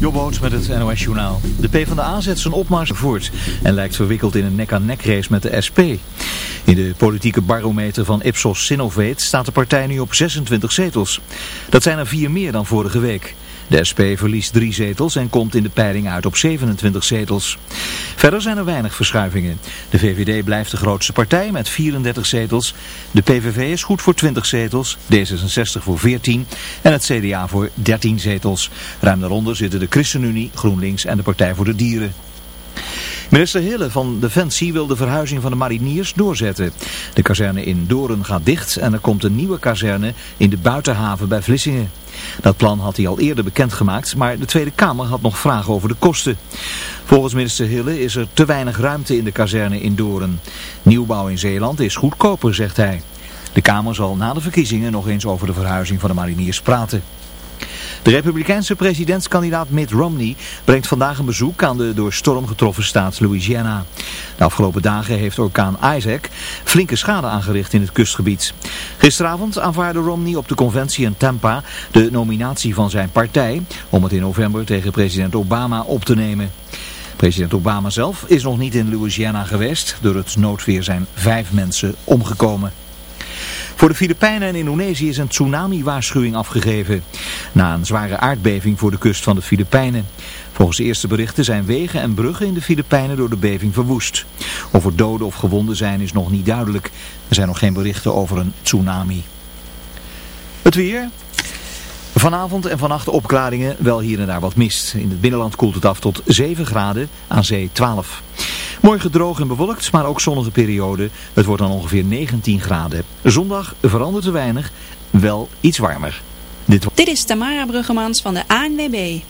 Jobboot met het NOS Journaal. De PvdA zet zijn opmars voort en lijkt verwikkeld in een nek-aan-nek race met de SP. In de politieke barometer van Ipsos Sinovate staat de partij nu op 26 zetels. Dat zijn er vier meer dan vorige week. De SP verliest drie zetels en komt in de peiling uit op 27 zetels. Verder zijn er weinig verschuivingen. De VVD blijft de grootste partij met 34 zetels. De PVV is goed voor 20 zetels, D66 voor 14 en het CDA voor 13 zetels. Ruim daaronder zitten de ChristenUnie, GroenLinks en de Partij voor de Dieren. Minister Hille van Defensie wil de verhuizing van de mariniers doorzetten. De kazerne in Doren gaat dicht en er komt een nieuwe kazerne in de buitenhaven bij Vlissingen. Dat plan had hij al eerder bekendgemaakt, maar de Tweede Kamer had nog vragen over de kosten. Volgens minister Hille is er te weinig ruimte in de kazerne in Doren. Nieuwbouw in Zeeland is goedkoper, zegt hij. De Kamer zal na de verkiezingen nog eens over de verhuizing van de mariniers praten. De republikeinse presidentskandidaat Mitt Romney brengt vandaag een bezoek aan de door storm getroffen staat Louisiana. De afgelopen dagen heeft orkaan Isaac flinke schade aangericht in het kustgebied. Gisteravond aanvaarde Romney op de conventie in Tampa de nominatie van zijn partij om het in november tegen president Obama op te nemen. President Obama zelf is nog niet in Louisiana geweest. Door het noodweer zijn vijf mensen omgekomen. Voor de Filipijnen en Indonesië is een tsunami-waarschuwing afgegeven. Na een zware aardbeving voor de kust van de Filipijnen. Volgens eerste berichten zijn wegen en bruggen in de Filipijnen door de beving verwoest. Of er doden of gewonden zijn is nog niet duidelijk. Er zijn nog geen berichten over een tsunami. Het weer. Vanavond en vannacht opklaringen, wel hier en daar wat mist. In het binnenland koelt het af tot 7 graden, aan zee 12. Morgen droog en bewolkt, maar ook zonnige periode. Het wordt dan ongeveer 19 graden. Zondag verandert er weinig, wel iets warmer. Dit, Dit is Tamara Bruggemans van de ANWB.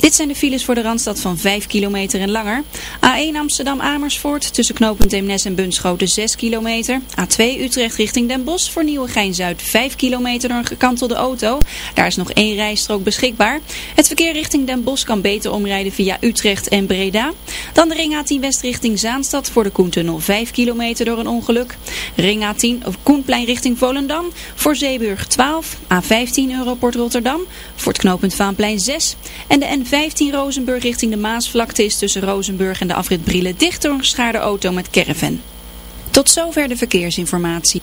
Dit zijn de files voor de Randstad van 5 kilometer en langer. A1 Amsterdam-Amersfoort tussen knooppunt Eemnes en Bunschoten 6 kilometer. A2 Utrecht richting Den Bosch voor Nieuwegein-Zuid 5 kilometer door een gekantelde auto. Daar is nog één rijstrook beschikbaar. Het verkeer richting Den Bosch kan beter omrijden via Utrecht en Breda. Dan de ring A10 West richting Zaanstad voor de Koentunnel 5 kilometer door een ongeluk. Ring A10 of Koenplein richting Volendam voor Zeeburg 12. A15 Europort Rotterdam voor het knooppunt Vaanplein 6. En de N 15 Rozenburg richting de Maasvlakte is tussen Rozenburg en de afrit Brielen dicht door een geschaarde auto met caravan. Tot zover de verkeersinformatie.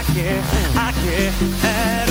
I care? I care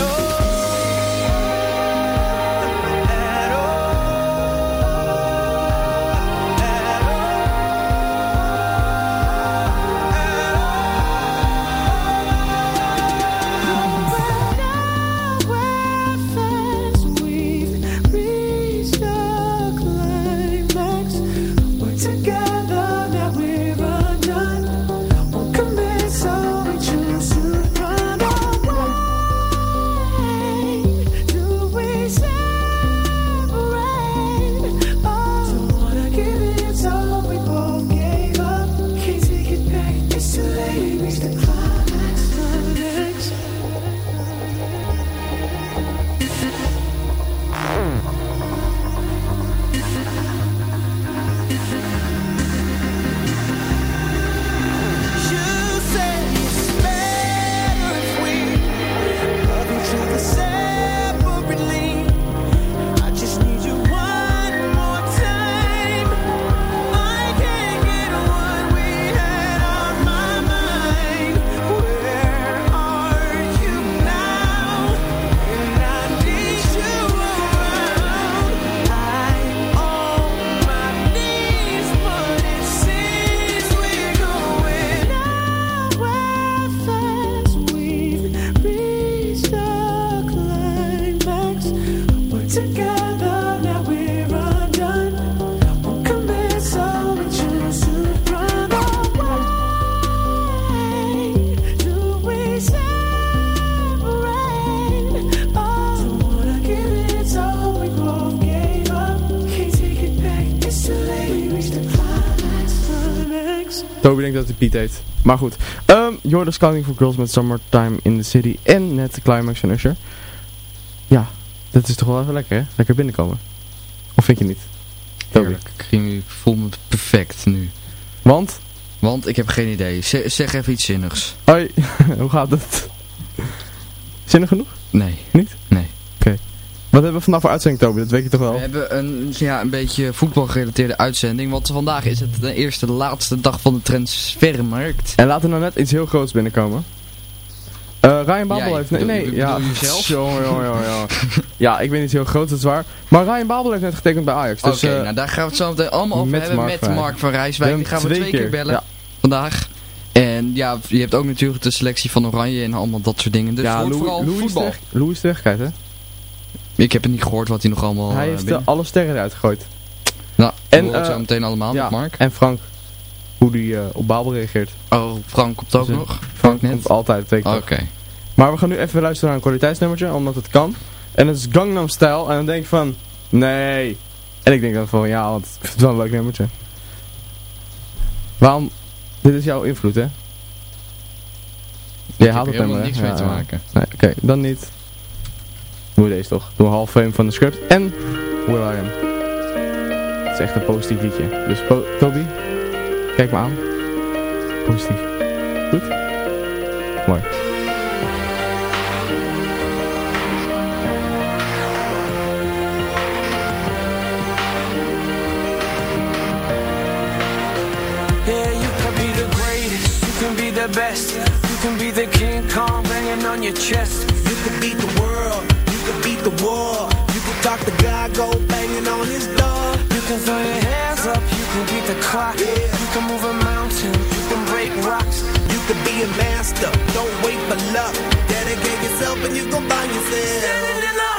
Toby denkt dat hij Piet heet. Maar goed. Um, Jordan Scouting for Girls met Summertime in the City. En net de climax van Usher. Ja, dat is toch wel even lekker hè? Lekker binnenkomen. Of vind je niet? Toby. Ik, voel me perfect nu. Want? Want ik heb geen idee. Zeg, zeg even iets zinnigs. Hoi, hoe gaat het? Zinnig genoeg? Nee. Niet? Nee. Oké. Wat hebben we vandaag voor uitzending Toby? Dat weet je toch wel? We hebben een, ja, een beetje voetbalgerelateerde uitzending. Want vandaag is het de eerste, de laatste dag van de transfermarkt. En laat er nou net iets heel groots binnenkomen. Eh Ryan Babel heeft... Nee, nee, ja. jezelf? Jongen, jongen, jongen, ja, ik ben niet heel groot, dat is waar. Maar Ryan Babel heeft net getekend bij Ajax. Oké, Dus, eh, nou daar gaan we het zo meteen allemaal over hebben Mark met van Mark van Rijswijk. Die gaan we twee keer, bellen Ja. vandaag. En ja, je hebt ook natuurlijk de selectie van Oranje en allemaal dat soort dingen. Dus ja, Louis, vooral Louis, voetbal. Sterk- Louis Sterkheid, hè? Ik heb het niet gehoord wat hij nog allemaal Hij eh, heeft binnen- alle sterren eruit gegooid. Nou, en, en, we eh, meteen allemaal ja, met Mark. en Frank. Hoe die eh, op Babel reageert. Oh, Frank komt ook Dus, nog? Frank net? komt altijd, dat ik Oké. Maar we gaan nu even luisteren naar een kwaliteitsnummertje, omdat het kan. En het is Gangnam Style. En dan denk je van, nee. En ik denk dan van ja, want ik vind het wel een leuk nummertje. Waarom? Dit is jouw invloed, hè? Jij haalt het helemaal nummer, niks mee te maken. Nee, oké, dan niet. Doe deze toch. Een half fame van de script en Will I Am. Het is echt een positief liedje. Dus po Toby, kijk me aan. Positief. Goed? Mooi. The best, you can be the King Kong banging on your chest. You can beat the world, beat the war. You can talk to God, go banging on his door. You can throw your hands up, you can beat the clock. Yeah. You can move a mountain, you can break rocks. You can be a master, don't wait for luck. Dedicate yourself and you gon' find yourself. Standing in the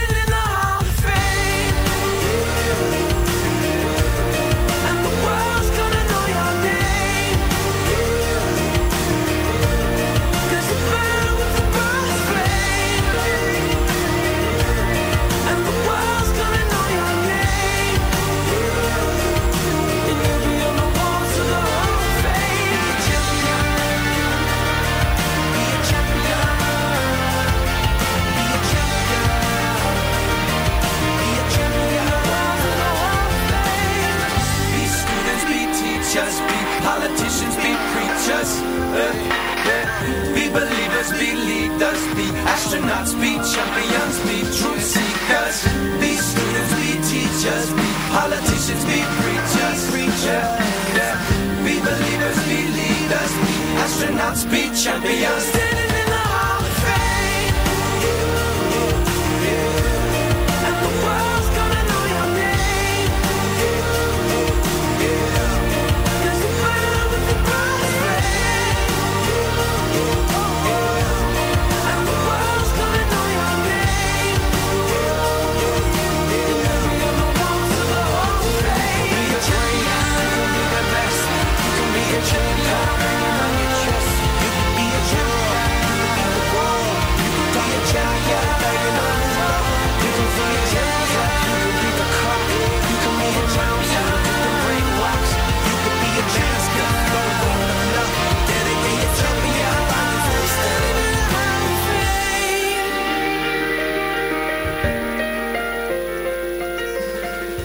preachers. Uh, yeah. Be believers, be leaders, be astronauts, be champions, be truth seekers. Be students, be teachers, be politicians, be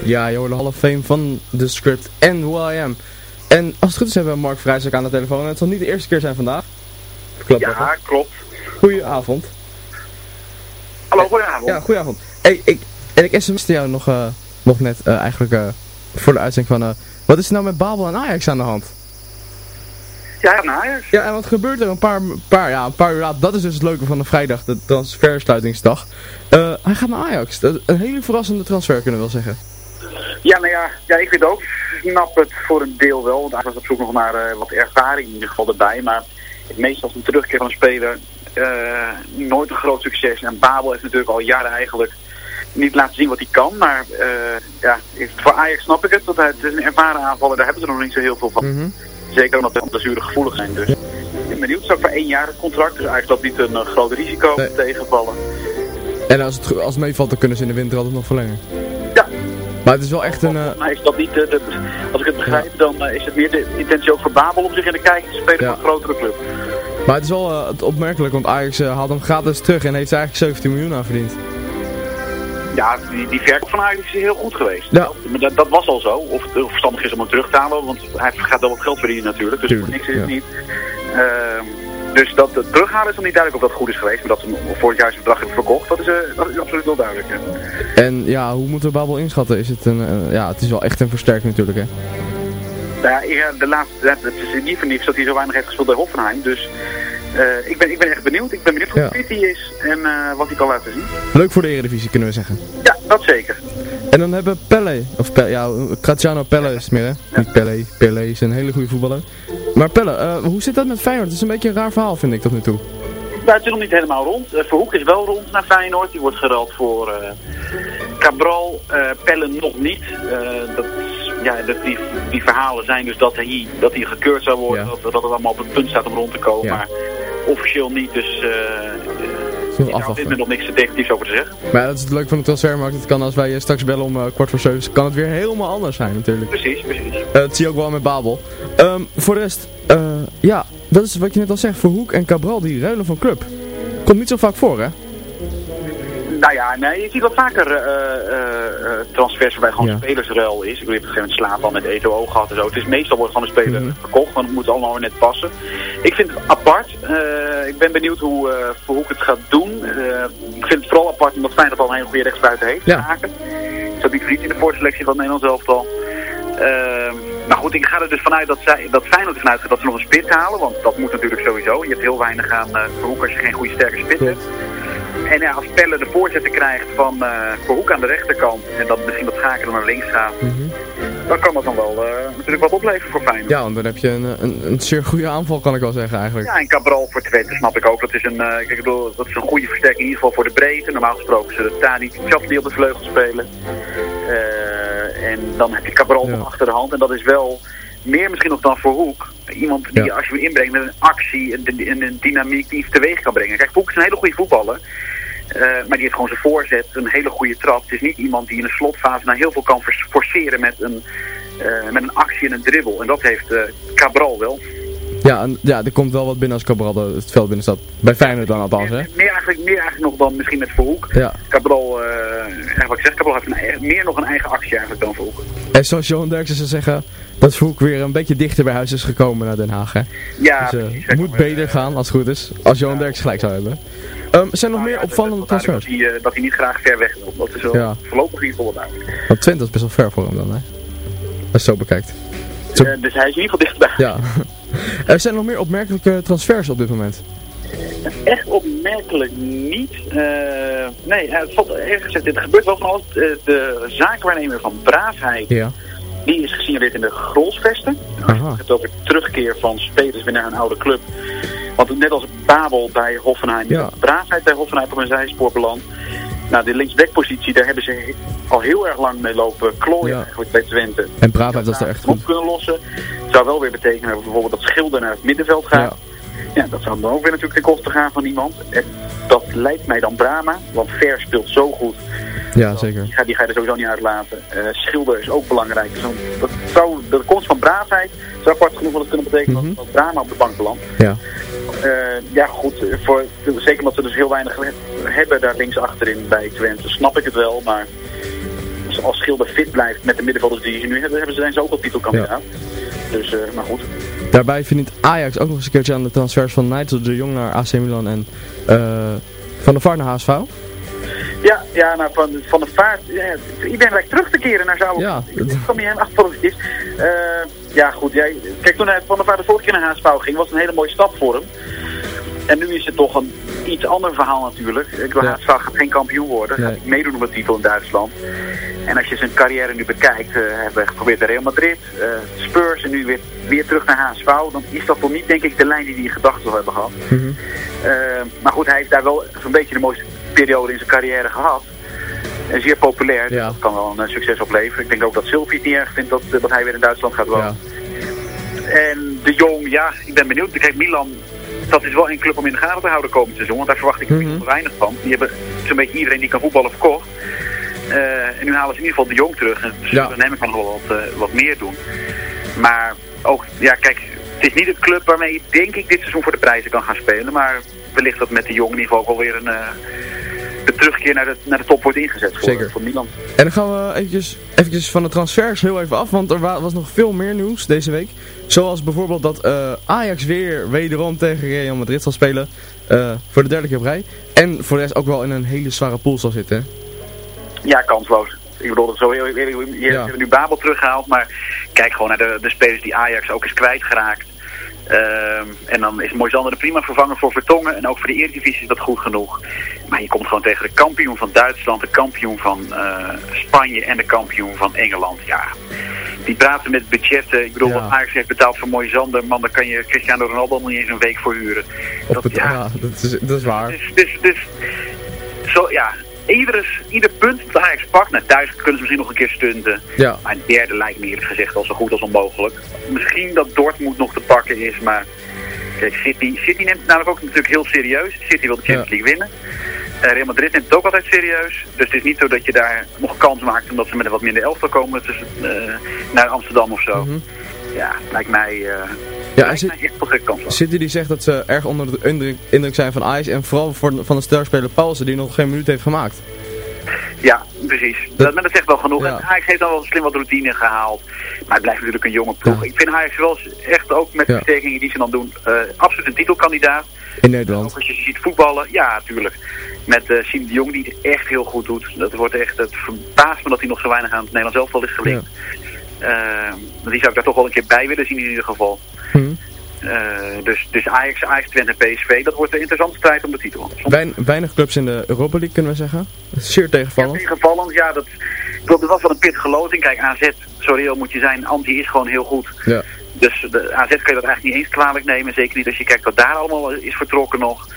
Ja, je hoorde de Hall of Fame van de script en Who I Am. En als het goed is hebben we Mark Vrijzak aan de telefoon. En het zal niet de eerste keer zijn vandaag. Klopt? Ja, klopt. Goedenavond. Hallo, goedenavond. Ja, goedenavond. Hey, ik, en ik sms'te jou nog, eh, nog net eh, eigenlijk eh, voor de uitzending van... eh, wat is er nou met Babel en Ajax aan de hand? Ja, naar Ajax. Ja, en wat gebeurt er een paar, paar, ja, een paar uur later? Dat is dus het leuke van de vrijdag, de transfersluitingsdag. Eh, hij gaat naar Ajax. Dat een hele verrassende transfer kunnen we wel zeggen. Ja, nou ja, ja, ik vind ook, snap het voor een deel wel. Want hij was op zoek nog naar eh, wat ervaring in ieder geval erbij. Maar het meest als een terugkeer van een speler eh, nooit een groot succes. En Babel heeft natuurlijk al jaren eigenlijk niet laten zien wat hij kan. Maar eh, ja, voor Ajax snap ik het. Want het is een ervaren aanvaller, daar hebben ze nog niet zo heel veel van. Zeker omdat de blessure gevoelig zijn. Dus ik ben benieuwd. Het is ook voor één jaar het contract. Dus eigenlijk dat niet een groot risico tegenvallen. En als het, als het meevalt, dan kunnen ze in de winter altijd nog verlengen. Maar het is wel echt een... eh, Maar is dat niet, eh, de, als ik het begrijp, dan eh, is het meer de intentie ook voor Babel om zich in de kijker te spelen voor een grotere club. maar het is wel eh, het opmerkelijk, want Ajax eh, haalt hem gratis terug en heeft eigenlijk 17 miljoen aan verdiend. Ja, die, die verkoop van Ajax is heel goed geweest. Ja. Maar dat, dat was al zo. Of het verstandig is om hem terug te halen, want hij gaat wel wat geld verdienen natuurlijk. Dus voor niks is het niet. Ehm, Dus dat het terughalen is nog niet duidelijk of dat goed is geweest. Maar dat ze hem voor het jaarsbedrag hebben verkocht, dat is, eh, dat is absoluut wel duidelijk. ja. En ja, hoe moeten we Babel inschatten? Is het een, eh, ja, het is wel echt een versterking natuurlijk, hè? Nou ja, de laatste, het is niet niks dat hij zo weinig heeft gespeeld bij Hoffenheim. Dus eh, ik, ben, ik ben echt benieuwd. Ik ben benieuwd hoe Ja. fit hij is en wat hij kan laten zien. Leuk voor de Eredivisie, kunnen we zeggen. Ja, dat zeker. En dan hebben we Pelle, of ja, Graziano Pelle is het meer, hè? Niet Pelle, Pelle is een hele goede voetballer. Maar Pelle, eh, hoe zit dat met Feyenoord? Het is een beetje een raar verhaal, vind ik, tot nu toe. Nou, het is nog niet helemaal rond. Eh, Verhoek is wel rond naar Feyenoord. Die wordt geruild voor eh, Cabral. Pellen nog niet. Dat, ja, dat die, die verhalen zijn dus dat hij, dat hij gekeurd zou worden. Dat, dat het allemaal op het punt staat om rond te komen. Ja. Maar officieel niet. Dus ik heb afwachten. er nog niks definitiefs over te zeggen. Maar ja, dat is het leuke van de transfermarkt. Het kan als wij eh, straks bellen om eh, kwart voor zeven, kan het weer helemaal anders zijn natuurlijk. Precies, precies. Eh, dat zie je ook wel met Babel. Ehm, voor de rest, eh, ja, dat is wat je net al zegt. Verhoek en Cabral, die ruilen van club. Komt niet zo vaak voor, hè? Nou ja, nee, je ziet wat vaker eh, transfers waarbij gewoon Ja. spelersruil is. Ik hebt op een gegeven moment slaap al met Eto'o gehad en zo. Het is meestal wordt gewoon een speler Mhm. verkocht, want het moet allemaal net passen. Ik vind het apart. Ik ben benieuwd hoe uh, Verhoek het gaat doen. Ik vind het vooral apart omdat Feyenoord al een hele goede rechtsbuiten heeft. Ja. Haken. Zat niet verlies in de voorselectie van het Nederlands elftal. Eh, maar goed, ik ga er dus vanuit dat, zij, dat Feyenoord ervan uitgaat dat ze nog een spits halen. Want dat moet natuurlijk sowieso. Je hebt heel weinig aan eh Verhoek als je geen goede sterke spits hebt. En ja, als Pelle de voorzetten krijgt van eh Verhoek aan de rechterkant en dat misschien dat Schaken dan naar links gaat, dan kan dat dan wel eh, natuurlijk wat opleveren voor Feyenoord. Ja, want dan heb je een, een, een zeer goede aanval, kan ik wel zeggen eigenlijk. Ja, en Cabral voor tweede snap ik ook. Dat is een, eh, kijk, ik bedoel, dat is een goede versterking in ieder geval voor de breedte. Normaal gesproken zullen Tadic en Chapli op de vleugel spelen. Eh, en dan heb je Cabral nog achter de hand. En dat is wel meer misschien nog dan voor Hoek. Iemand die Ja. als je hem inbrengt met een actie en een, een, een dynamiek die iets teweeg kan brengen. Kijk, Hoek is een hele goede voetballer. Eh, maar die heeft gewoon zijn voorzet, een hele goede trap. Het is niet iemand die in een slotfase nou heel veel kan forceren met een, eh, met een actie en een dribbel. En dat heeft eh, Cabral wel. Ja, en, ja, er komt wel wat binnen als Cabral de- het veld binnen staat. Bij Feyenoord dan althans, hè? Meer eigenlijk, meer eigenlijk nog dan misschien met Verhoek. Ja. Cabral, eigenlijk wat ik zeg, Cabral heeft een, meer nog een eigen actie eigenlijk dan Verhoek. En zoals Johan Derksen zou zeggen, dat Verhoek weer een beetje dichter bij huis is gekomen naar Den Haag, hè? Ja, dus, precies. het moet beter gaan, als het goed is, als Johan Derksen gelijk zou hebben. Ehm, zijn er nog meer opvallende Dat, dat, transfers? hij, eh, dat hij niet graag ver weg wil. Dat is wel Ja. voorlopig wel duidelijk. Want Twente is best wel ver voor hem dan, hè? Als je zo bekijkt. Zo- Eh, dus hij is in ieder geval dichtbij. Ja. er zijn nog meer opmerkelijke transfers op dit moment. Echt opmerkelijk niet. Eh, nee, het valt erg gezegd. Dit gebeurt wel van alles. Eh, de zaakwaarnemer van Braafheid, Ja. die is gesignaleerd in de Grolsvesten. Het over terugkeer van spelers binnen een oude club. Want net als Babel bij Hoffenheim, Ja. Braafheid bij Hoffenheim op een zijspoor beland. Nou, de linksbackpositie, daar hebben ze al heel erg lang mee lopen klooien Ja. eigenlijk bij Twente. En Braafheid was er echt op goed. kunnen lossen. Zou wel weer betekenen bijvoorbeeld dat Schilder naar het middenveld gaat. Ja. dat zou dan ook weer natuurlijk ten koste gaan van iemand. En dat lijkt mij dan Brama, want Ver speelt zo goed. Ja, zeker. Die ga, die ga je er sowieso niet uitlaten. Eh, Schilder is ook belangrijk. Dus dat zou, de komst van braafheid zou apart genoeg wat kunnen betekenen Mhm. dat- dat Brama op de bank belandt. Ja. Eh, ja goed, voor, zeker omdat ze dus heel weinig hebben daar links achterin bij Twente, snap ik het wel. Maar als- Schilder fit blijft met de middenvelders die ze nu hebben, hebben ze, zijn ze ook al titelkandidaat. Dus, eh, maar goed. Daarbij verdient Ajax ook nog eens een keertje aan de transfers van Nigel de Jong naar AC Milan en eh, Van der Vaart naar HSV. Ja, ja nou, van, van de vaart. Ja, iedereen lijkt terug te keren naar Zouwen. Ja. Ik kan niet helemaal achter wat het is. Eh, ja, goed. Jij, kijk, toen hij van de vorige keer naar ging, was een hele mooie stap voor hem. En nu is het toch een iets ander verhaal natuurlijk. Ik wil Ja. Gaat geen kampioen worden. Gaat Nee. niet meedoen op een titel in Duitsland. En als je zijn carrière nu bekijkt, eh hebben we geprobeerd bij Real Madrid, eh, Spurs en nu weer, weer terug naar HSV. Dan is dat toch niet, denk ik, de lijn die hij in gedachten zou hebben gehad. Mhm. Eh, maar goed, hij heeft daar wel zo'n beetje de mooiste periode in zijn carrière gehad. En zeer populair, dus Ja. dat kan wel een eh, succes opleveren. Ik denk ook dat Sylvie het niet erg vindt dat, eh, dat hij weer in Duitsland gaat wonen. En de Jong, ja, ik ben benieuwd. Kijk, Milan, dat is wel een club om in de gaten te houden komend seizoen. Want daar verwacht ik Mhm. weinig van. Die hebben zo'n beetje iedereen die kan voetballen verkocht. Eh, en nu halen ze in ieder geval de Jong terug. En ze Ja. zullen hem nog wel wat, wat meer doen. Maar ook, ja kijk, het is niet een club waarmee je denk ik dit seizoen voor de prijzen kan gaan spelen. Maar wellicht dat met de Jong in ieder geval ook wel weer een... de terugkeer naar de, naar de top wordt ingezet voor, Zeker. voor Milan. En dan gaan we eventjes, eventjes van de transfers heel even af, want er wa- was nog veel meer nieuws deze week. Zoals bijvoorbeeld dat eh, Ajax weer wederom tegen Real Madrid zal spelen. eh, voor de derde keer op rij. En voor de rest ook wel in een hele zware pool zal zitten. Ja, kansloos. Ik bedoel, dat zo heel, heel, heel- je Ja. hebt nu Babel teruggehaald, maar kijk gewoon naar de, de spelers die Ajax ook is kwijtgeraakt. Ehm en dan is Moisander de prima vervanger voor Vertongen. En ook voor de Eredivisie is dat goed genoeg. Maar je komt gewoon tegen de kampioen van Duitsland, de kampioen van eh, Spanje en de kampioen van Engeland. Ja, die praten met budgetten. Ik bedoel, Ja. wat Ajax heeft betaald voor Moisander, man, daar kan je Cristiano Ronaldo niet eens een week voor huren. Op het, ja, dat, is, dat is waar. Dus, dus, dus zo, ja, iedere, ieder punt dat Ajax pakt, nou, thuis kunnen ze misschien nog een keer stunten. Ja. Maar een derde lijkt me eerlijk gezegd al zo goed als onmogelijk. Misschien dat Dortmund nog te pakken is, maar kijk, City, City neemt het namelijk ook natuurlijk heel serieus. City wil de Champions League winnen. Eh, Real Madrid neemt het ook altijd serieus. Dus het is niet zo dat je daar nog kans maakt omdat ze met een wat minder elftal komen tussen, eh, naar Amsterdam of zo. Ja, lijkt mij, eh Ja, en zit-. City die zegt dat ze erg onder de indruk, zijn van Ajax. En vooral voor, van de sterspeler Paulsen die nog geen minuut heeft gemaakt. Ja, precies. Dat, maar dat zegt wel genoeg. Ja. En Ajax heeft dan wel slim wat routine gehaald. Maar het blijft natuurlijk een jonge ploeg. Ik vind Ajax wel echt ook met de Ja. versterkingen die ze dan doen, eh, absoluut een titelkandidaat. In Nederland. Ook als je ze ziet voetballen, ja, natuurlijk. Met eh Siem de Jong die het echt heel goed doet. Dat wordt echt, het verbaast me dat hij nog zo weinig aan het Nederlands elftal is gelinkt. Die zou ik daar toch wel een keer bij willen zien in ieder geval. Hm. Eh, dus, dus Ajax, Ajax, Twente en PSV, dat wordt een interessante strijd om de titel. Wein- weinig clubs in de Europa League kunnen we zeggen. Zeer tegenvallend. Tegenvallend, ja, dat, ik bedoel, dat was wel een pittige loting. Kijk, AZ, zo reëel moet je zijn, Anti is gewoon heel goed. Ja. Dus de AZ kun je dat eigenlijk niet eens kwalijk nemen. Zeker niet als je kijkt wat daar allemaal is vertrokken nog.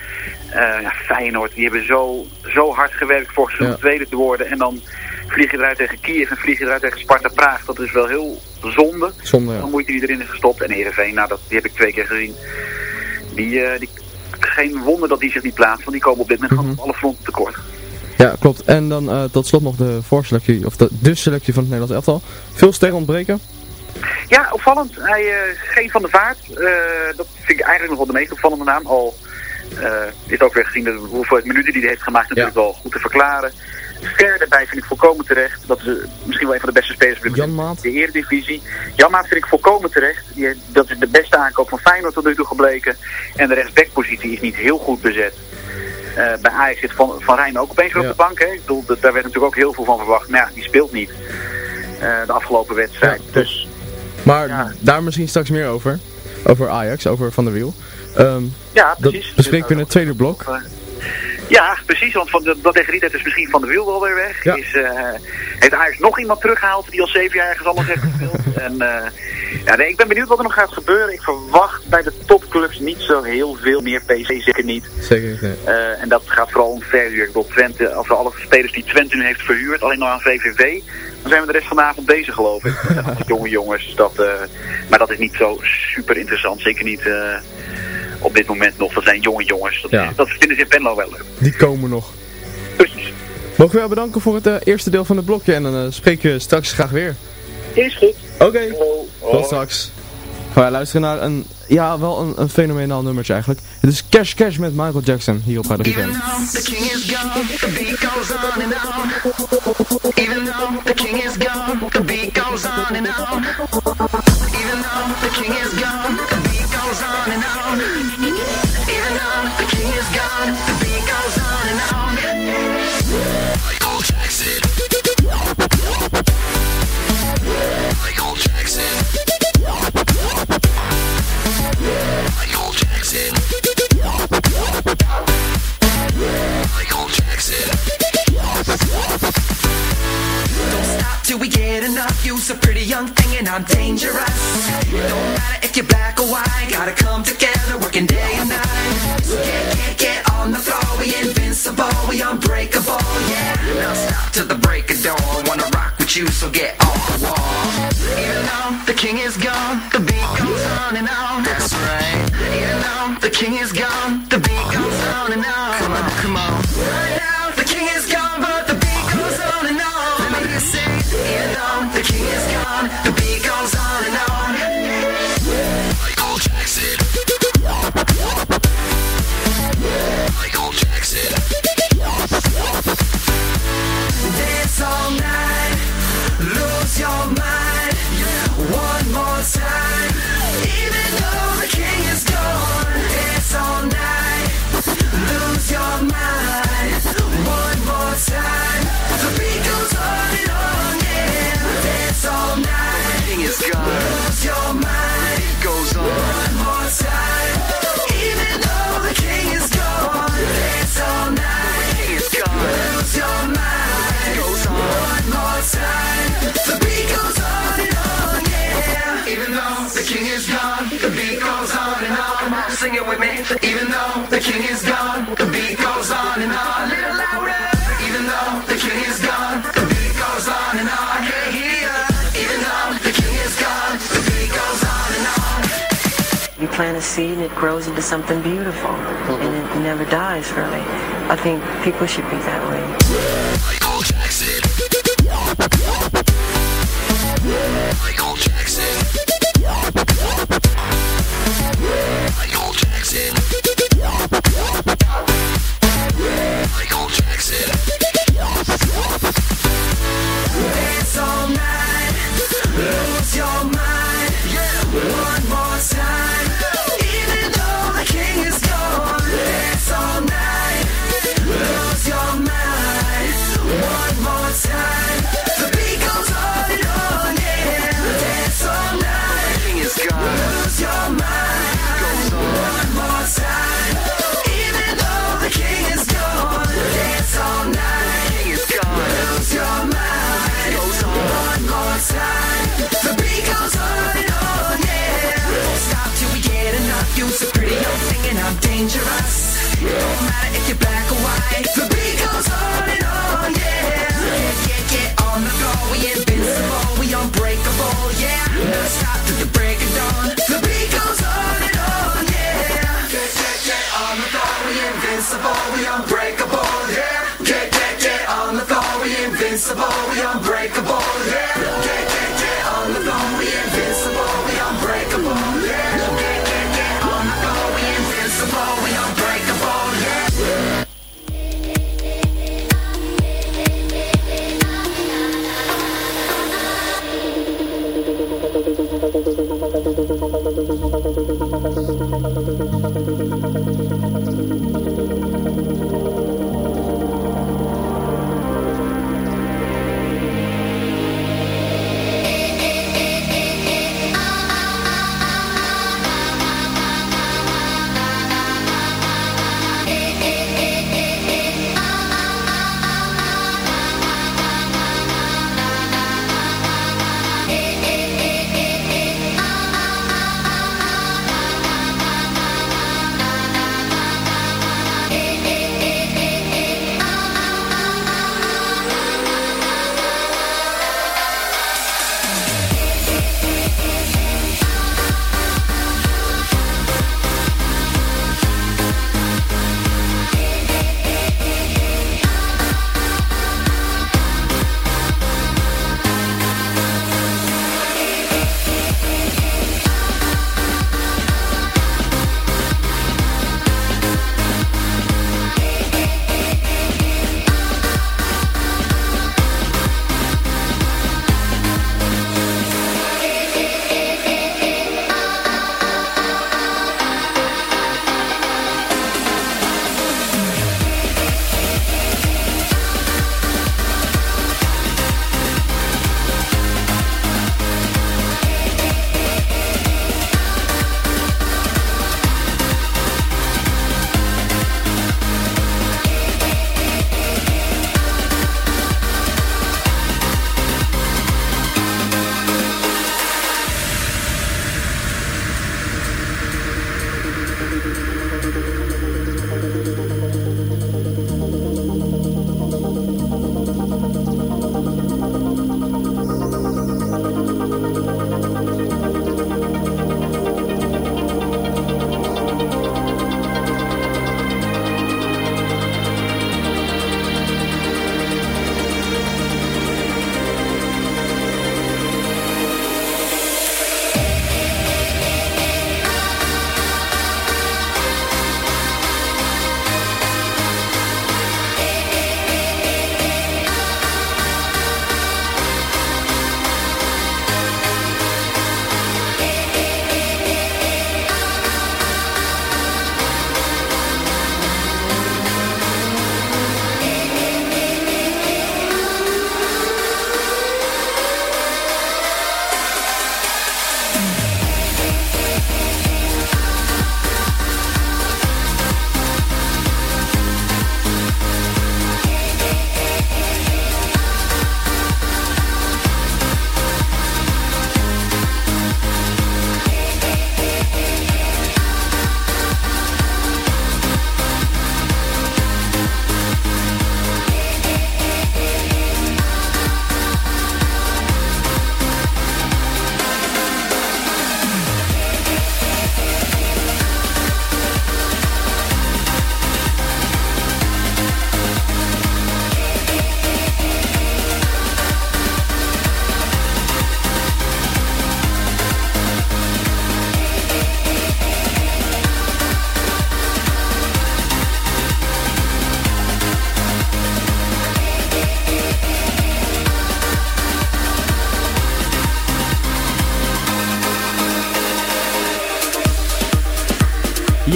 Eh, ja, Feyenoord, die hebben zo, zo hard gewerkt voor Ja. tweede te worden. En dan vlieg je eruit tegen Kiev en vlieg je eruit tegen Sparta Praag. Dat is wel heel zonde. Zonde, ja. De moeite die erin is gestopt. En Heerenveen, nou, dat, die heb ik twee keer gezien. Die, eh, die, geen wonder dat die zich niet plaatst. Want die komen op dit moment gewoon op alle fronten tekort. Ja, klopt. En dan eh, tot slot nog de voorselectie, of de, de selectie van het Nederlands elftal. Veel sterren ontbreken. Ja, opvallend. Hij, eh, geen van de vaart. Dat vind ik eigenlijk nog wel de meest opvallende naam. Al eh, is ook weer gezien de hoeveelheid minuten die hij heeft gemaakt natuurlijk wel goed te verklaren. Ver daarbij vind ik volkomen terecht. Dat is eh, misschien wel een van de beste spelers in Jan Maat. de Eredivisie. Jan Maat vind ik volkomen terecht. Die, dat is de beste aankoop van Feyenoord tot nu toe gebleken. En de rechtsbackpositie is niet heel goed bezet. Eh, bij Ajax zit Van, van Rijn ook opeens weer op de bank. Hè? Ik bedoel, dat- daar werd natuurlijk ook heel veel van verwacht. Maar ja, die speelt niet. eh, de afgelopen wedstrijd. dus Maar daar misschien straks meer over. Over Ajax, over Van der Wiel. Ehm, Ja, dat precies. bespreken we in het tweede blok. Ja, precies, want van de, dat tegen die tijd is misschien Van de Wiel wel weer weg. Is, eh, heeft Ajax nog iemand teruggehaald die al zeven jaar ergens anders heeft gespeeld. en, eh, ja, nee, ik ben benieuwd wat er nog gaat gebeuren. Ik verwacht bij de topclubs niet zo heel veel meer PC, zeker niet. Zeker niet. Eh, en dat gaat vooral om verhuur. Ik bedoel, Twente, als we alle spelers die Twente nu heeft verhuurd, alleen nog aan VVV, dan zijn we de rest van de avond bezig geloof ik. Jonge jongens, dat, maar dat is niet zo super interessant. Zeker niet eh, op dit moment nog. Dat zijn jonge jongens. Dat, Ja. dat vinden ze in Venlo wel leuk. Die komen nog. Precies. Mogen we jou bedanken voor het eh, eerste deel van het blokje. En dan eh, spreken we straks graag weer. Is goed. Oké. Tot straks. Gaan wij luisteren naar een, ja, wel een, een fenomenaal nummertje eigenlijk. Het is Cash Cash met Michael Jackson hier op Radio VN. The king is gone, the beat goes on and on. Even though the king is gone, the beat goes on and on. Even though the king is gone, the beat goes on and on. I'm dangerous. Don't matter if you're black or white. Gotta come together, working day and night. So get, get, get on the floor. We invincible, we unbreakable, yeah. Now stop till the break of dawn. Wanna rock with you, so get off the wall. Even though the king is gone, plant a seed and it grows into something beautiful mm-hmm. and it never dies really. I think people should be that way. Michael Jackson. Michael Jackson. Michael Jackson.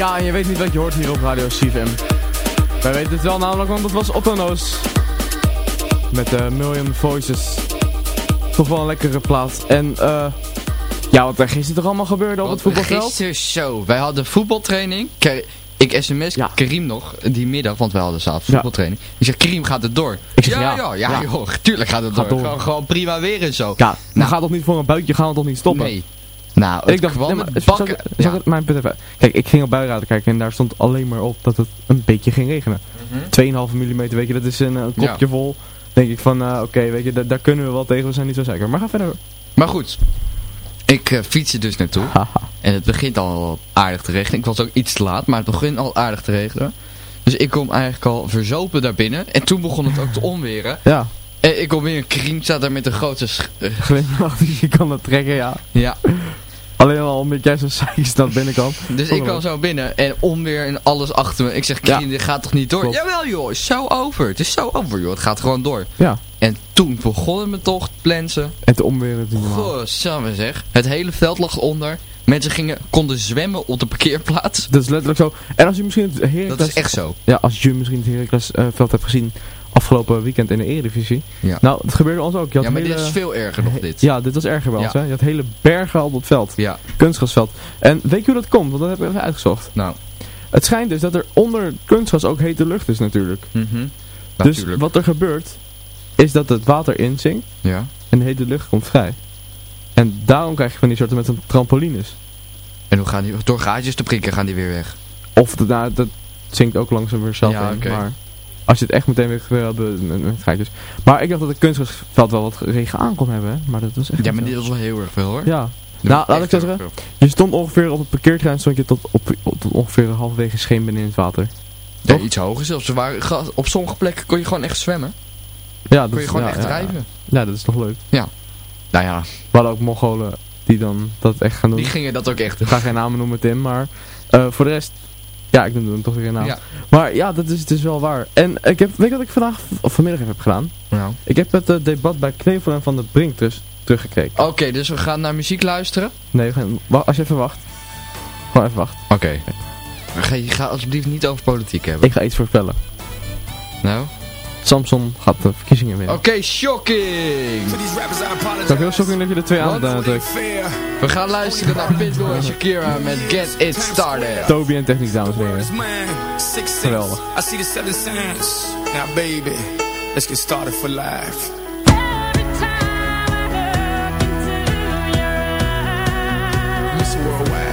Ja, en je weet niet wat je hoort hier op Radio CFM. Wij weten het wel namelijk, want het was Ottono's. Met de Million Voices. Toch wel een lekkere plaat. En eh... ja, wat er gisteren toch allemaal gebeurde op het voetbalveld? Gisteren zo. Wij hadden voetbaltraining. Ik sms Karim nog die middag, want wij hadden s'avonds voetbaltraining. Ik zeg, Karim gaat het door. Ik zeg, ja, ja. ja, ja, Ja. joh, tuurlijk gaat het Gaat door. door. Gewoon, gewoon prima weer en zo. Ja, maar gaat toch niet voor een buitje, gaan we toch niet stoppen? Nee. Nou, ik dacht, kwam nee, bakken. Ja. mijn punt even... Kijk, ik ging op buienraden kijken en daar stond alleen maar op dat het een beetje ging regenen. 2,5 mm, weet je, dat is een, eh, kopje Mhm. Ja. vol. denk ik van, eh, oké, weet je, daar, kunnen we wel tegen, we zijn niet zo zeker. Maar ga verder. Maar goed, ik uh, fiets er dus naartoe. en het begint al aardig te regenen. Ik was ook iets te laat, maar het begint al aardig te regenen. Dus ik kom eigenlijk al verzopen daar binnen. En toen begon het ook te onweren. Ja. En ik kom weer een kriem, staat daar met een grote... sch- eh, Glimlach, je kan dat trekken, ja. Ja. Alleen al omdat jij zo saai dat binnenkwam. Dus ik kwam zo binnen en onweer en alles achter me. Ik zeg, dit gaat toch niet door? Klopt. Jawel joh, is zo over. Het is zo over joh, het gaat gewoon door. Ja. En toen begon het me toch te plensen. En te omweren niet normaal. Goh, samen zeg. Het hele veld lag onder. Mensen gingen, konden zwemmen op de parkeerplaats. Dat is letterlijk zo. En als je misschien het Heracles... Dat is echt zo. Ja, als je misschien het Heracles eh, veld hebt gezien afgelopen weekend in de Eredivisie. Ja. Nou, het gebeurde ons ook. Je had Ja, maar hele- dit is veel erger nog dit. Ja, dit was erger bij Ja. ons. Hè? Je had hele bergen op het veld. Ja. Kunstgrasveld. En weet je hoe dat komt? Want dat heb ik even uitgezocht. Nou. Het schijnt dus dat er onder kunstgras ook hete lucht is natuurlijk. Dus Natuurlijk. wat er gebeurt, is dat het water inzinkt Ja. en de hete lucht komt vrij. En daarom krijg je van die soorten met een trampolines. En hoe gaan die, door gaatjes te prikken gaan die weer weg. Of dat, nou, dat zinkt ook langzaam weer zelf Ja, in. Maar als je het echt meteen weer hebben, met, met gaatjes. Maar ik dacht dat het kunstgrasveld wel wat regen aan kon hebben. Hè? Maar dat was echt Ja, maar dit was wel heel erg veel hoor. Ja. Nou, laat ik zo zeggen. Je stond ongeveer op het parkeerterrein stond je tot, op, tot ongeveer halverwege scheen binnen in het water. Ja, iets hoger zelfs. Waren, ga- op sommige plekken kon je gewoon echt zwemmen. Ja, dat Kon je gewoon ja, echt ja, drijven. Ja, dat is toch leuk. Ja. Nou ja. We hadden ook Mongolen die dan dat echt gaan doen. Die gingen dat ook echt Ik ga geen namen noemen Tim, maar eh, voor de rest... Ja, ik noem hem toch weer een naam. Ja. Maar ja, dat is, het is wel waar. En ik heb, weet je wat ik vandaag of vanmiddag heb gedaan? Nou. Ik heb het eh, debat bij Knevel en Van der Brink dus teruggekeken. Oké, dus we gaan naar muziek luisteren. Nee, we gaan, als je even wacht. Gewoon even wachten. Oké. Ga, je ga alsjeblieft niet over politiek hebben. Ik ga iets voorspellen. Nou? Samson gaat de verkiezingen winnen. Oké, shocking! Het is ook heel shocking dat je er twee aan drukt. We gaan luisteren naar Pitbull en Shakira met Get It Started. Toby en techniek, dames en heren. Geweldig. I see the seven signs. Now, baby, let's get started for life. Miss Worldwide.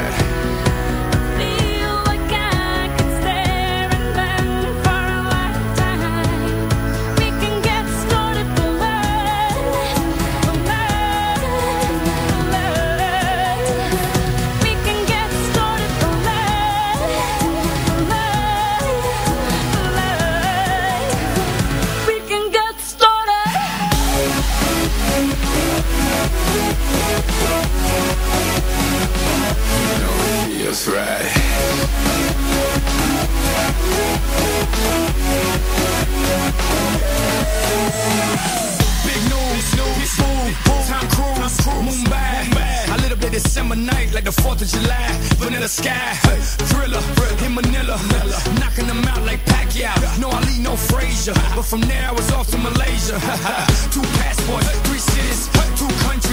That's right. Big news, news, boom, Tom Cruise, Mumbai. I lit up that December night like the 4th of July. Vanilla sky, thriller, in Manila. Knocking them out like Pacquiao. No Ali, no Frazier. But from there I was off to Malaysia. two passports, three cities, two countries,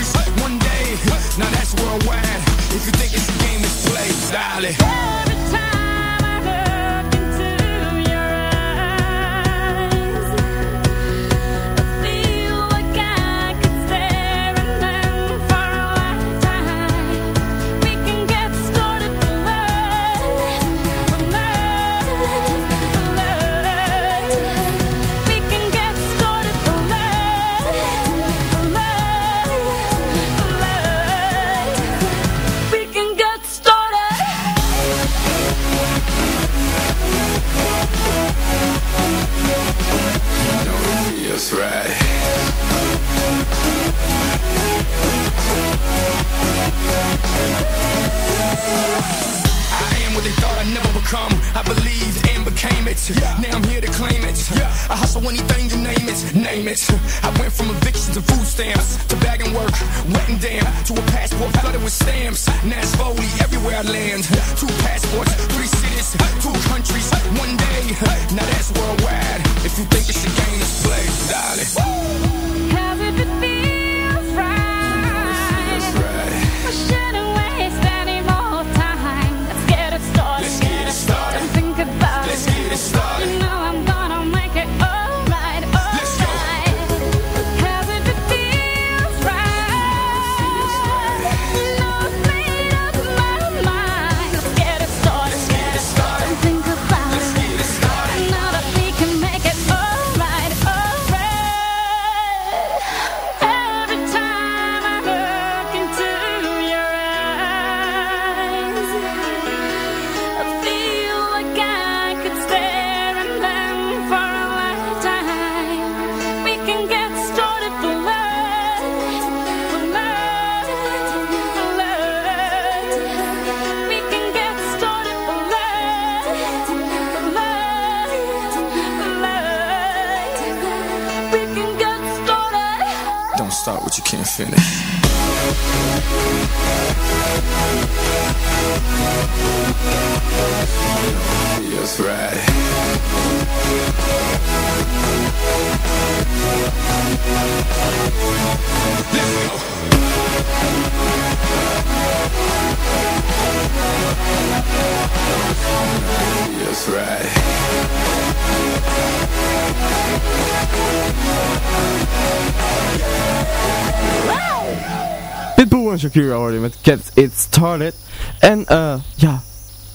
Shakira hoorde met Get It Started. En eh ja,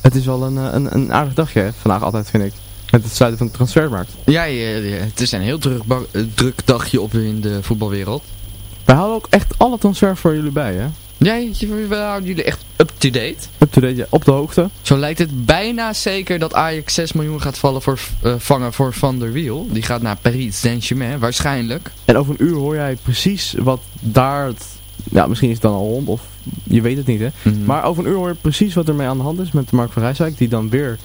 het is wel een, eh, een, een aardig dagje hè, vandaag altijd vind ik. Met het sluiten van de transfermarkt. Ja, ja, ja, het is een heel druk, eh, druk dagje op in de voetbalwereld. Wij houden ook echt alle transfers voor jullie bij hè. Ja, we houden jullie echt up-to-date. Up-to-date, ja, op de hoogte. Zo lijkt het bijna zeker dat Ajax 6 miljoen gaat vallen voor, vangen voor Van der Wiel. Die gaat naar Paris Saint-Germain, waarschijnlijk. En over een uur hoor jij precies wat daar... Het, ja, misschien is het dan al rond of je weet het niet hè. Mhm. Maar over een uur hoor je precies wat ermee aan de hand is met Mark van Rijswijk. Die dan weer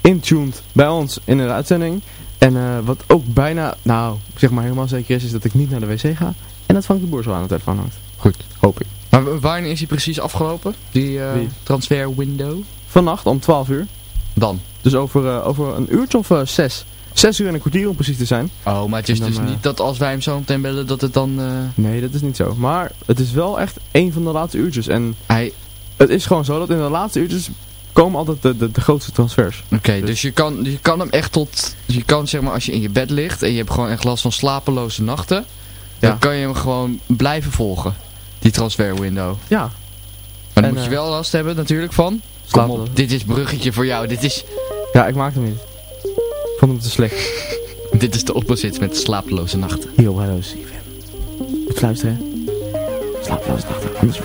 intuned bij ons in een uitzending. En eh, wat ook bijna, nou zeg maar helemaal zeker is, is dat ik niet naar de wc ga. En dat Frank de Boer zo aan de telefoon hangt. Goed. Hoop ik. Maar wanneer is hij precies afgelopen? Die eh, transfer window? Vannacht om 12 uur. Dan. Dus over, eh, over een uurtje of zes. Zes uur en een kwartier om precies te zijn. Oh, maar het is dan, dus eh, niet dat als wij hem zo meteen bellen dat het dan... eh, Nee, dat is niet zo. Maar het is wel echt een van de laatste uurtjes. En hij... het is gewoon zo dat in de laatste uurtjes komen altijd de, de, de grootste transfers. Oké, dus, je, kan, je kan hem echt tot... Je kan zeg maar als je in je bed ligt en je hebt gewoon echt last van slapeloze nachten. Ja. Dan kan je hem gewoon blijven volgen. Die transfer window. Ja. Maar dan En, moet je eh, wel last hebben natuurlijk van... Kom slapeloos. op, dit is bruggetje voor jou. Dit is, Ja, ik maak hem niet. Vond hem te slecht. dit is de opposite met slapeloze nachten. Yo, hallo, CFM. Moet luisteren, hè? Slaaploos nachten, anders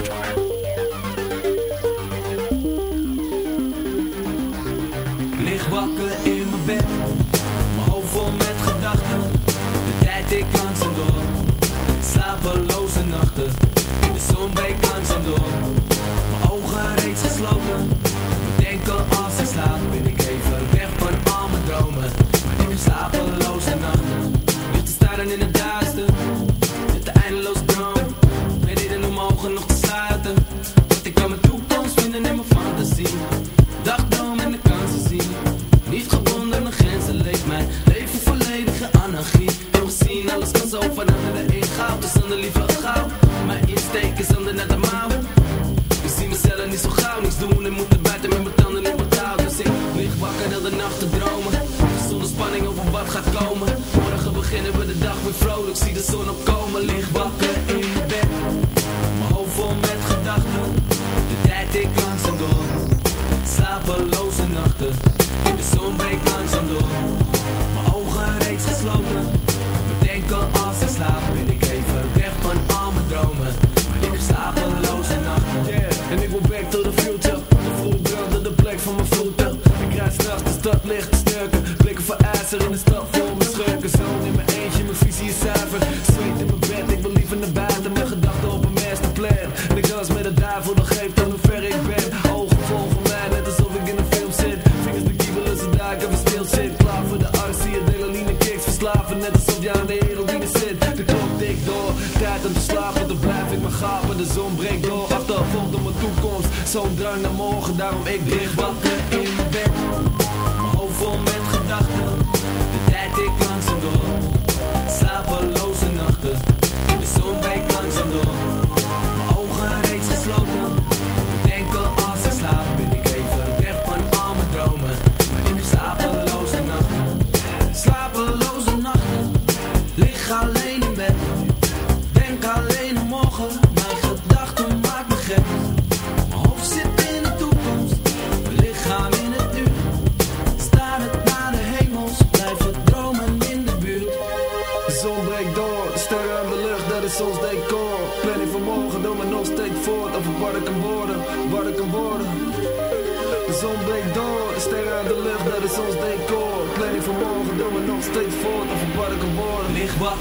licht te snurken. Blikken voor ijzer in de stad vol met schurken. Zoon in mijn eentje, mijn visie is zuiver. Zweet in mijn bed, ik wil liever naar buiten. Mijn gedachten op een masterplan. En ik dans met de duivel, dat geeft aan hoe ver ik ben. Ogen volgen mij, net alsof ik in een film zit. Vingers de kiebelen, ze duiken, verspeeld zit. Klaar voor de arts, zie je delaline kicks verslaven. Net alsof je aan de heroïne zit. De klok tikt door, tijd om te slapen. Dan blijf ik maar gapen, de zon breekt door. Achtervolgd op mijn toekomst, zo'n drang naar morgen, daarom ik lig wakker in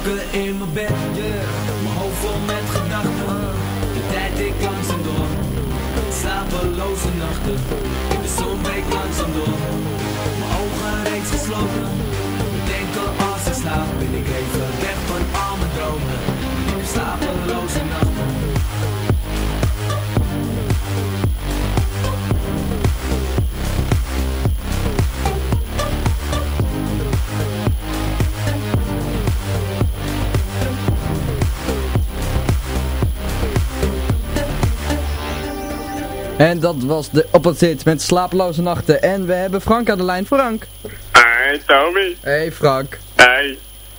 Lig wakker En dat was de opposite met slapeloze nachten. En we hebben Frank aan de lijn. Frank. Hey Tommy. Hey Frank. Hey.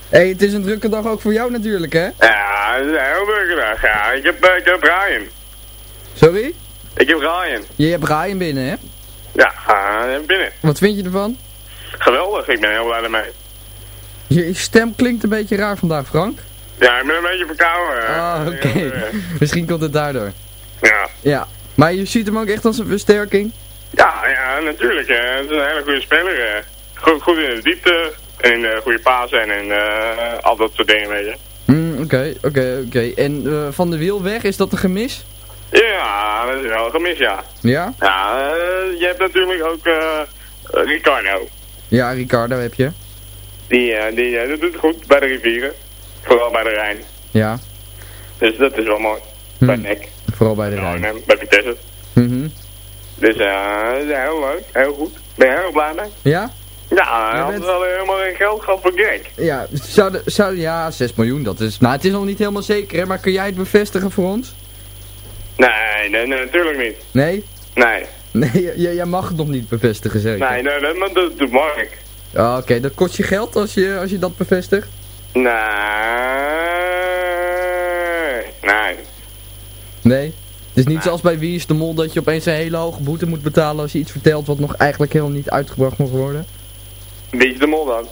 Hey, het is een drukke dag ook voor jou natuurlijk hè? Ja, het is een heel drukke dag. Ja, ik heb, eh, ik heb Ryan. Sorry? Ik heb Ryan. Je hebt Ryan binnen hè? Ja, uh, binnen. Wat vind je ervan? Geweldig, ik ben heel blij ermee. Je stem klinkt een beetje raar vandaag Frank. Ja, ik ben een beetje verkouden. Ah, oké. Misschien komt het daardoor. Ja. Ja. Maar je ziet hem ook echt als een versterking? Ja, ja, natuurlijk. Het is een hele goede speler. Goed, goed in de diepte, en in de goede paas en in eh, al dat soort dingen, weet je. Hmm, Oké, oké, oké. En eh, van de wiel weg, is dat een gemis? Ja, dat is wel gemist, ja. Ja? Ja, eh, je hebt natuurlijk ook Ricardo. Ja, Ricardo heb je. Die, die dat doet het goed bij de rivieren. Vooral bij de Rijn. Ja. Dus dat is wel mooi. Hm. Bij NEC. Vooral bij de Rijn. En bij Vitesse. Mhm. Dus ja, dat heel leuk. Heel goed. Ben je heel blij mee? Ja? Ja, had bent- wel helemaal geen geld gehad voor Greg. Ja, zou, zou, ja, 6 miljoen, dat is... Nou, het is nog niet helemaal zeker, hè, maar kun jij het bevestigen voor ons? Nee, nee, nee, natuurlijk niet. Nee? Nee. Nee, jij mag het nog niet bevestigen, zeker? Nee, nee, dat, maar dat doet Mark. Ah, Oké, dat kost je geld als je, als je dat bevestigt? Nee. Nee. Nee? Het is niet zoals bij Wie is de Mol dat je opeens een hele hoge boete moet betalen als je iets vertelt wat nog eigenlijk helemaal niet uitgebracht mag worden? Wie is de mol dan?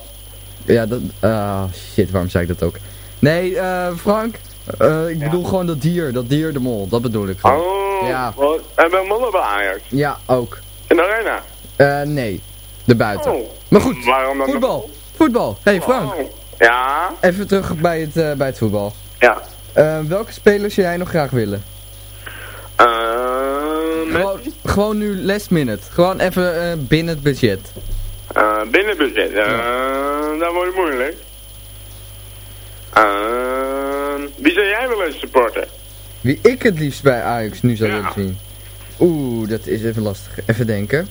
Ja, dat... Ah, shit, waarom zei ik dat ook? Nee, eh, Frank, eh, ik bedoel gewoon dat dier, dat dier de mol, dat bedoel ik. gewoon. Oh, Ja. wat? En bij mannen bij Ajax? Ja, ook. In de arena? Eh, nee, de buiten. Oh. Maar goed, Waarom dan? voetbal, voetbal. Hey Frank, Oh. Ja? even terug bij het, bij het voetbal. Ja. Welke spelers zou jij nog graag willen? Eh, Gewoon, gewoon nu last minute. Gewoon even eh, binnen het budget. Uh, binnenbudget, uh, dat wordt moeilijk. Wie zou jij willen supporten? Wie ik het liefst bij Ajax nu zou willen zien. Oeh, dat is even lastig. Even denken.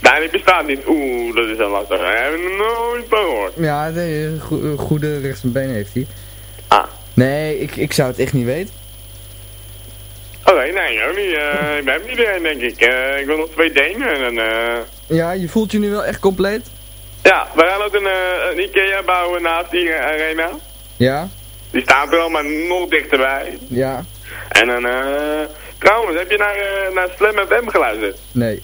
Nee, die bestaat niet. Oeh, dat is wel lastig. Daar heb ik nog nooit gehoord. Ja, nee, een go- een goede rechtsbeen heeft hij. Ah. Nee, ik, ik zou het echt niet weten. Oké, nee, ook niet. Uh, ik ben niet iedereen, denk ik. Uh, ik wil nog twee Denen en dan... Uh... Ja, je voelt je nu wel echt compleet? Ja, we gaan ook een, een Ikea bouwen naast die arena. Ja? Die staat er al, maar nog dichterbij. Ja. En dan, eh... trouwens, heb je naar, naar Slam FM geluisterd? Nee.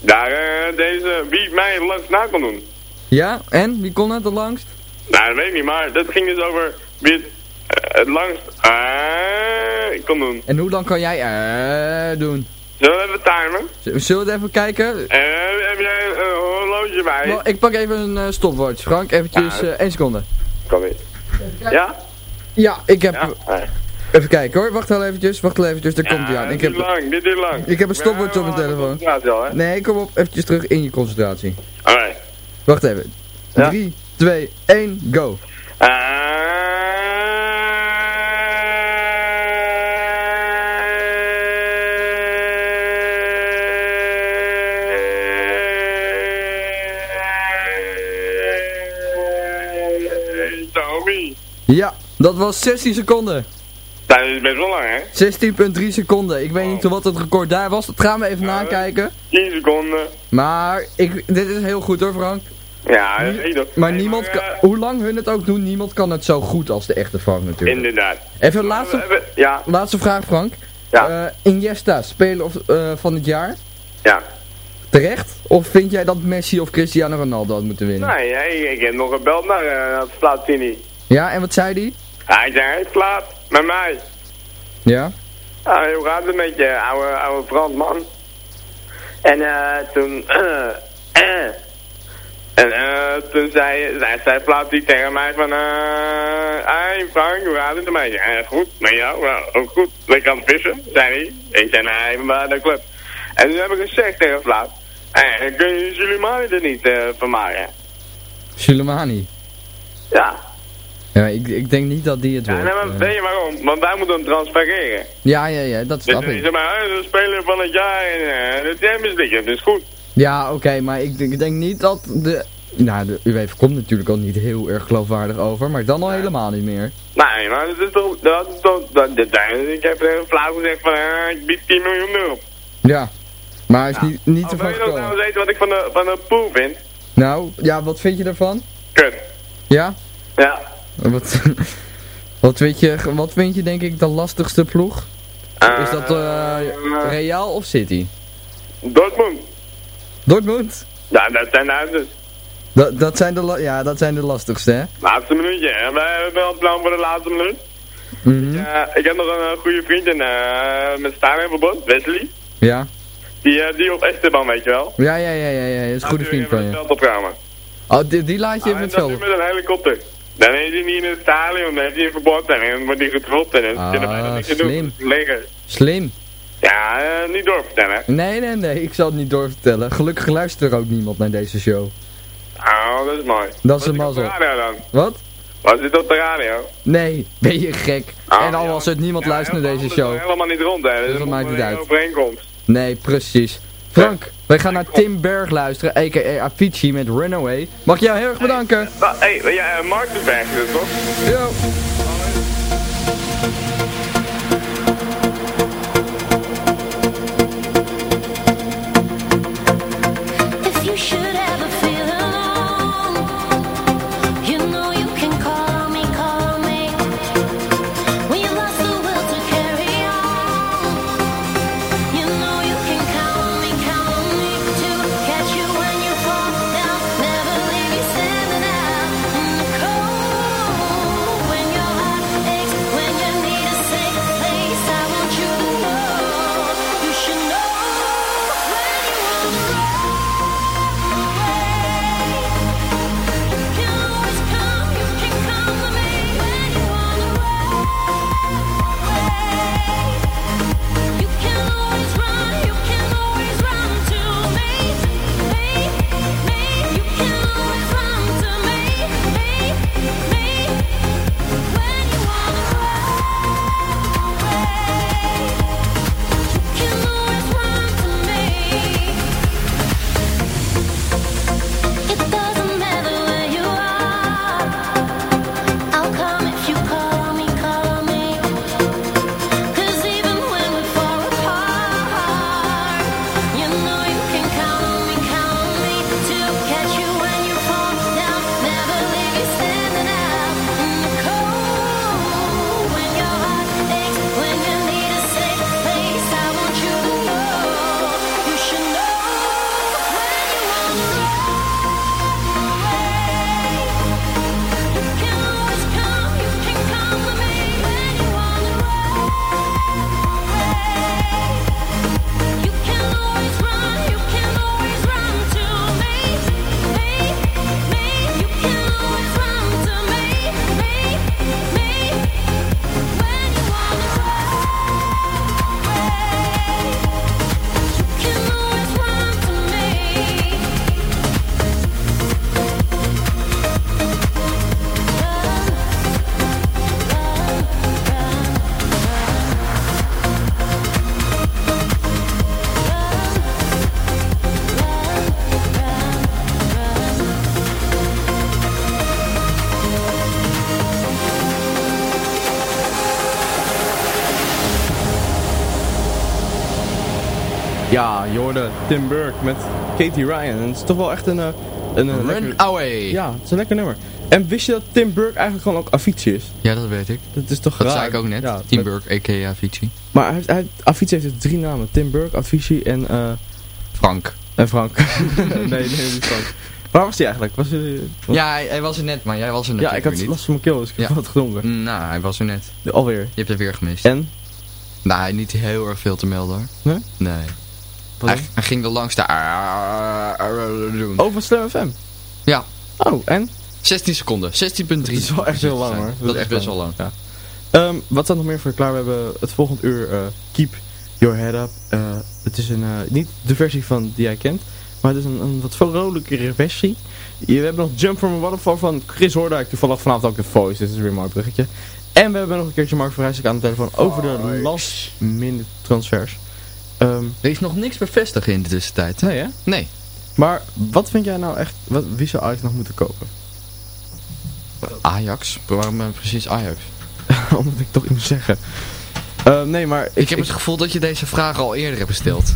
Daar, deze, wie mij het langst na kon doen. Ja? En? Wie kon het het langst? Nou, dat weet ik niet, maar dat ging dus over wie het, het langst uh, kon doen. En hoe lang kan jij eh doen? Zullen we even timen? Zullen we even kijken? Heb jij een horloge bij? Nou, ik pak even een stopwatch, Frank. Eventjes, ja, 1 seconde. Kom weer. Ja? Ja, ik heb... Ja? Even kijken hoor, wacht wel eventjes, wacht wel eventjes, daar ja, komt hij aan. Ik dit heb... lang, dit duurt lang. Ik heb een stopwatch op mijn telefoon. Al, hè? Nee, kom op, eventjes terug in je concentratie. Alright. Wacht even. 3, 2, 1, go. Ja, dat was 16 seconden. Dat is best wel lang, hè? 16,3 seconden. Ik weet niet wat het record daar was. Dat gaan we even nakijken. 10 seconden. Maar ik, dit is heel goed hoor Frank. Ja, dat je Maar niemand kan, hoe lang hun het ook doen, niemand kan het zo goed als de echte Frank natuurlijk. Inderdaad. Even een laatste, ja. laatste vraag Frank. Ja. Eh, Iniesta, speler of, eh, van het jaar? Ja. Terecht? Of vind jij dat Messi of Cristiano Ronaldo had moeten winnen? Nee, ik heb nog gebeld naar uh, Platini. Ja, en wat zei die? Hij zei, hij met mij. Ja? Ah, hoe gaat het met je, oude, oude Frans man? En eh toen... eh en eh toen zei, zei, zei Platini tegen mij van... eh hey Frank, hoe gaat het ermee? Ja, goed, met jou? Ja, ook goed. Lekker aan het vissen, zei hij. Ik zei, nee, ben bij de club. En toen heb ik gezegd tegen Plaat... Eh, kun je Suleimani er niet eh van maken? Suleimani. Ja. Ja, ik, ik denk niet dat die het Ja, wordt. nee, maar eh. weet je waarom? Want wij moeten hem transfereren. ja, ja, ja, dat Dus snap dan ik. zeg maar, hey, de speler van het jaar en uh, de Champions League, dat is goed. Ja, oké, maar ik, ik denk niet dat de... Nou, de UEFA komt natuurlijk al niet heel erg geloofwaardig over, maar dan al helemaal niet meer. Nee, maar dat is toch, dat is toch, dat, dat, ik heb er flauw gezegd van, eh, ik bied 10 miljoen erop. Ja, maar is niet, niet Of te wil van je nog nou weten wat ik van de, van de pool vind? Nou, ja, wat vind je ervan? Kut. Ja? Ja. Wat, wat, weet je, wat vind je denk ik de lastigste ploeg? Is dat eh Real of City? Dortmund. Dortmund? Ja, dat zijn de huisjes. Dat, dat, zijn de, ja, dat zijn de lastigste, hè? Laatste minuutje, hè. Wij hebben al plan voor de laatste minuut. Mhm. Ja, ik heb nog een eh, goede vriend in, eh met Stadion verbond, Wesley. Ja. Die, eh, die op Esteban, weet je wel. Ja, ja, ja, ja, ja, dat is een goede vriend van je. opkomen. Oh, die, die laat je even het veld met een helikopter. Dan is hij niet in het stadion, dan hij een verbod en dan wordt hij getropt en dan Ah, kunnen wij er niks te doen. slim. Slim. Ja, eh, niet doorvertellen. Nee, nee, nee, ik zal het niet doorvertellen. Gelukkig luistert er ook niemand naar deze show. Oh, dat is mooi. Dat is Was een ik op de mazzel. radio dan? Wat? Was dit op de radio? Nee, ben je gek? Ah, en al als het niemand Ja, luistert naar deze show. Helemaal niet rond, hè. Dus Dat maakt het uit? overeenkomst. Nee, precies. Frank, wij gaan naar Tim Berg luisteren, a.k.a. Avicii met Runaway. Mag ik jou heel erg bedanken? Hé, hey, ja, uh, Mark is weg, dus toch? Yo. Tim Burke met Katie Ryan. En het is toch wel echt een... eh, een, een Run lekker- Away. Ja, het is een lekker nummer. En wist je dat Tim Burke eigenlijk gewoon ook Avicii is? Ja, dat weet ik. Dat is toch Dat raar? zei ik ook net. Ja, Team met- Burke, a.k.a. Avicii. Maar hij, heeft- hij, Avicii heeft dus drie namen. Tim Burke, Avicii en... eh Frank. en Frank. nee, nee, niet Frank. Waar was hij eigenlijk? Was hij, Ja, hij, hij was er net, maar jij was er ja, natuurlijk ik had last van mijn keel, dus ik heb Ja. wat gedronken. niet. Nou, hij was er net. Alweer. Je hebt het weer gemist. En? Nou, niet heel erg veel te melden hoor. Nee? Nee. Hij, ging er langs de doen. Over Slam FM? Ja. Oh, en? 16 seconden. 16,3. Dat is wel echt heel lang hoor. Dat is echt best wel lang. Ja. Ehm, wat staat nog meer voor klaar? We hebben het volgend uur eh, Keep Your Head Up. Eh, het is een, eh, niet de versie van die jij kent, maar het is een, een wat vrolijkere versie. We hebben nog Jump from a Waterfall van Chris Hoordijk. Toevallig vanavond ook de voice, dus dat is weer een mooi bruggetje. En we hebben nog een keertje Mark Verrijselijk aan de telefoon over de last minute transfers. Ehm, Er is nog niks bevestigd in de tussentijd. nee hè? Nee. Maar wat vind jij nou echt, wat, wie zou Ajax nog moeten kopen? Ajax? Waarom eh, precies Ajax? Omdat ik toch iets moet zeggen. Ehm, nee, maar... Ik, heb het gevoel dat je deze vraag al eerder hebt gesteld.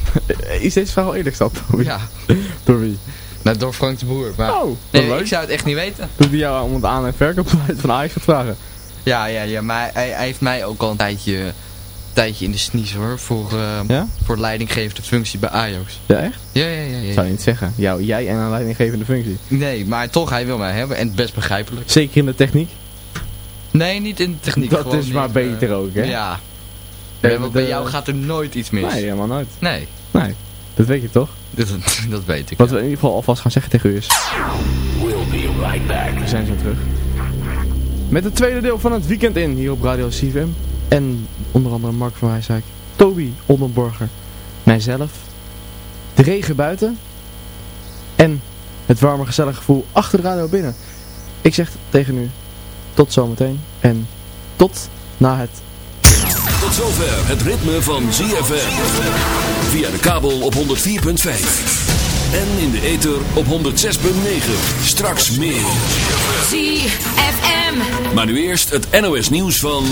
Is deze vraag al eerder gesteld? Door wie? ja. Door wie? Nou, door Frank de Boer. Maar Oh, nee, leuk. ik zou het echt niet weten. Doet hij jou om het aan- en verkoopbeleid van Ajax gaat vragen? Ja, ja, ja. Maar hij, hij heeft mij ook al een tijdje, tijdje in de snies hoor. Voor, eh Ja? voor leidinggevende functie bij Ajax. Ja, echt? Ja, ja, ja. ja. Zou je niet zeggen. Jou, jij en een leidinggevende functie. Nee, maar toch, hij wil mij hebben. En best begrijpelijk. Zeker in de techniek. Nee, niet in de techniek. Dat is maar beter eh, ook, hè? Ja. Nee, want bij eh, jou gaat er nooit iets mis. Nee, helemaal nooit. Nee. Nee, dat weet je toch? Dat, dat weet ik. Wat we in ieder geval alvast gaan zeggen tegen u is... We'll be right back. We zijn zo terug. Met het tweede deel van het weekend in hier op Radio CFM. En onder andere Mark van Wijswijk, Toby Oldenborger, mijzelf, de regen buiten en het warme gezellige gevoel achter de radio binnen. Ik zeg tegen u tot zometeen en tot na het Tot zover het ritme van ZFM. Via de kabel op 104.5. En in de ether op 106.9. Straks meer. ZFM. Maar nu eerst het NOS nieuws van...